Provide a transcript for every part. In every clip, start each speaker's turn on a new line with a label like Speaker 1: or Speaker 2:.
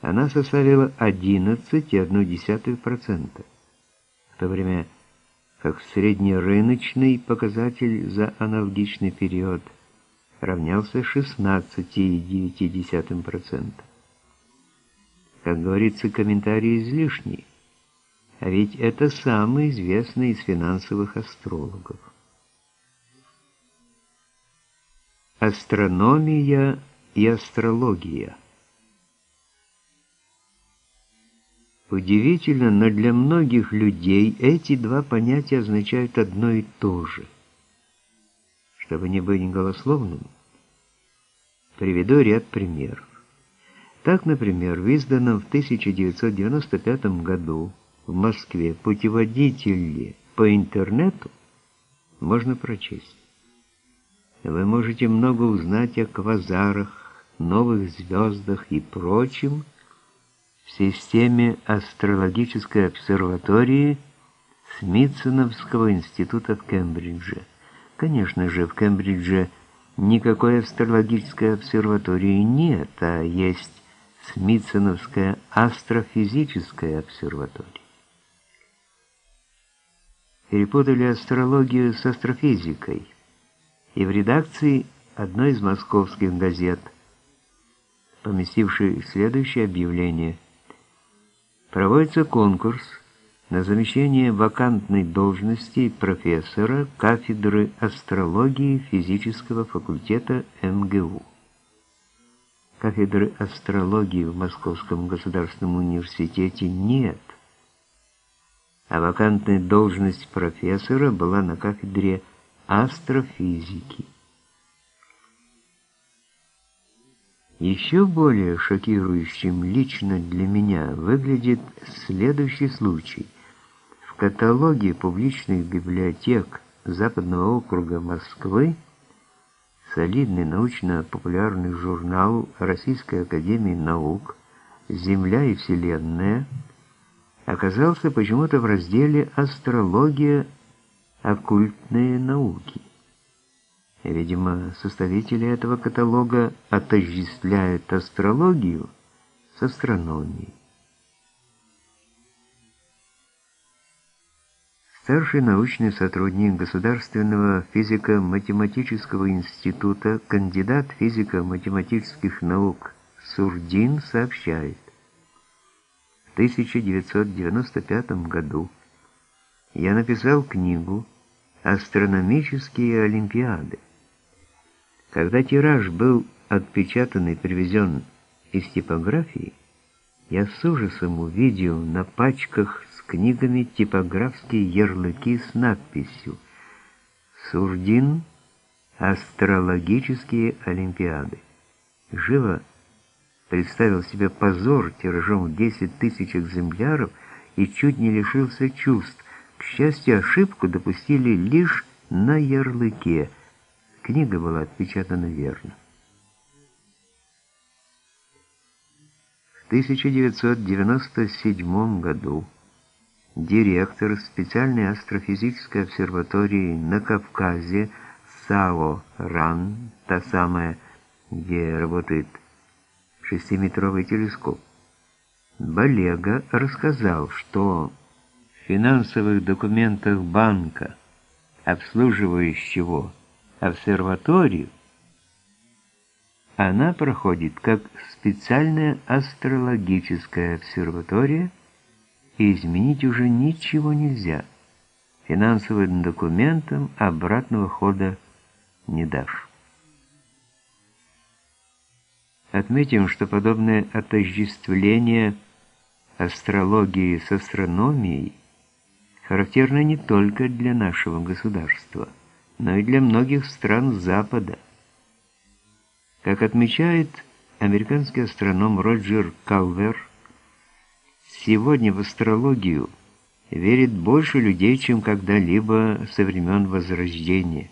Speaker 1: она составила 11,1%, в то время как среднерыночный показатель за аналогичный период равнялся 16,9%. Как говорится, комментарий излишний, а ведь это самый известный из финансовых астрологов. Астрономия и астрология – Удивительно, но для многих людей эти два понятия означают одно и то же. Чтобы не быть голословным, приведу ряд примеров. Так, например, в изданном в 1995 году в Москве путеводителе по интернету можно прочесть. Вы можете много узнать о квазарах, новых звездах и прочем, в системе астрологической обсерватории Смитсоновского института в Кембридже. Конечно же, в Кембридже никакой астрологической обсерватории нет, а есть Смитсоновская астрофизическая обсерватория. Перепутали астрологию с астрофизикой, и в редакции одной из московских газет, поместившей следующее объявление – Проводится конкурс на замещение вакантной должности профессора кафедры астрологии физического факультета МГУ. Кафедры астрологии в Московском государственном университете нет, а вакантная должность профессора была на кафедре астрофизики. Еще более шокирующим лично для меня выглядит следующий случай. В каталоге публичных библиотек Западного округа Москвы солидный научно-популярный журнал Российской академии наук «Земля и Вселенная» оказался почему-то в разделе «Астрология. Оккультные науки». Видимо, составители этого каталога отождествляют астрологию с астрономией. Старший научный сотрудник Государственного физико-математического института, кандидат физико-математических наук Сурдин сообщает, в 1995 году я написал книгу «Астрономические олимпиады», когда тираж был отпечатан и привезен из типографии, я с ужасом увидел на пачках с книгами типографские ярлыки с надписью «Сурдин. Астрологические Олимпиады». Живо представил себе позор тиражом в 10 тысяч экземпляров и чуть не лишился чувств. К счастью, ошибку допустили лишь на ярлыке – Книга была отпечатана верно. В 1997 году директор специальной астрофизической обсерватории на Кавказе САО РАН, та самая, где работает шестиметровый телескоп, Балега рассказал, что в финансовых документах банка, обслуживающего обсерваторию, она проходит как специальная астрологическая обсерватория, и изменить уже ничего нельзя. Финансовым документам обратного хода не дашь. Отметим, что подобное отождествление астрологии с астрономией характерно не только для нашего государства – но и для многих стран Запада. Как отмечает американский астроном Роджер Калвер, сегодня в астрологию верит больше людей, чем когда-либо со времен Возрождения.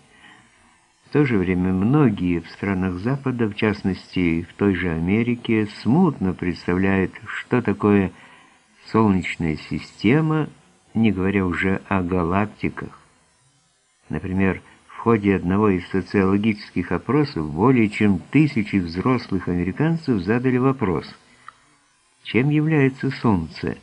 Speaker 1: В то же время многие в странах Запада, в частности в той же Америке, смутно представляют, что такое Солнечная система, не говоря уже о галактиках. Например, в ходе одного из социологических опросов более чем тысячи взрослых американцев задали вопрос, Чем является Солнце?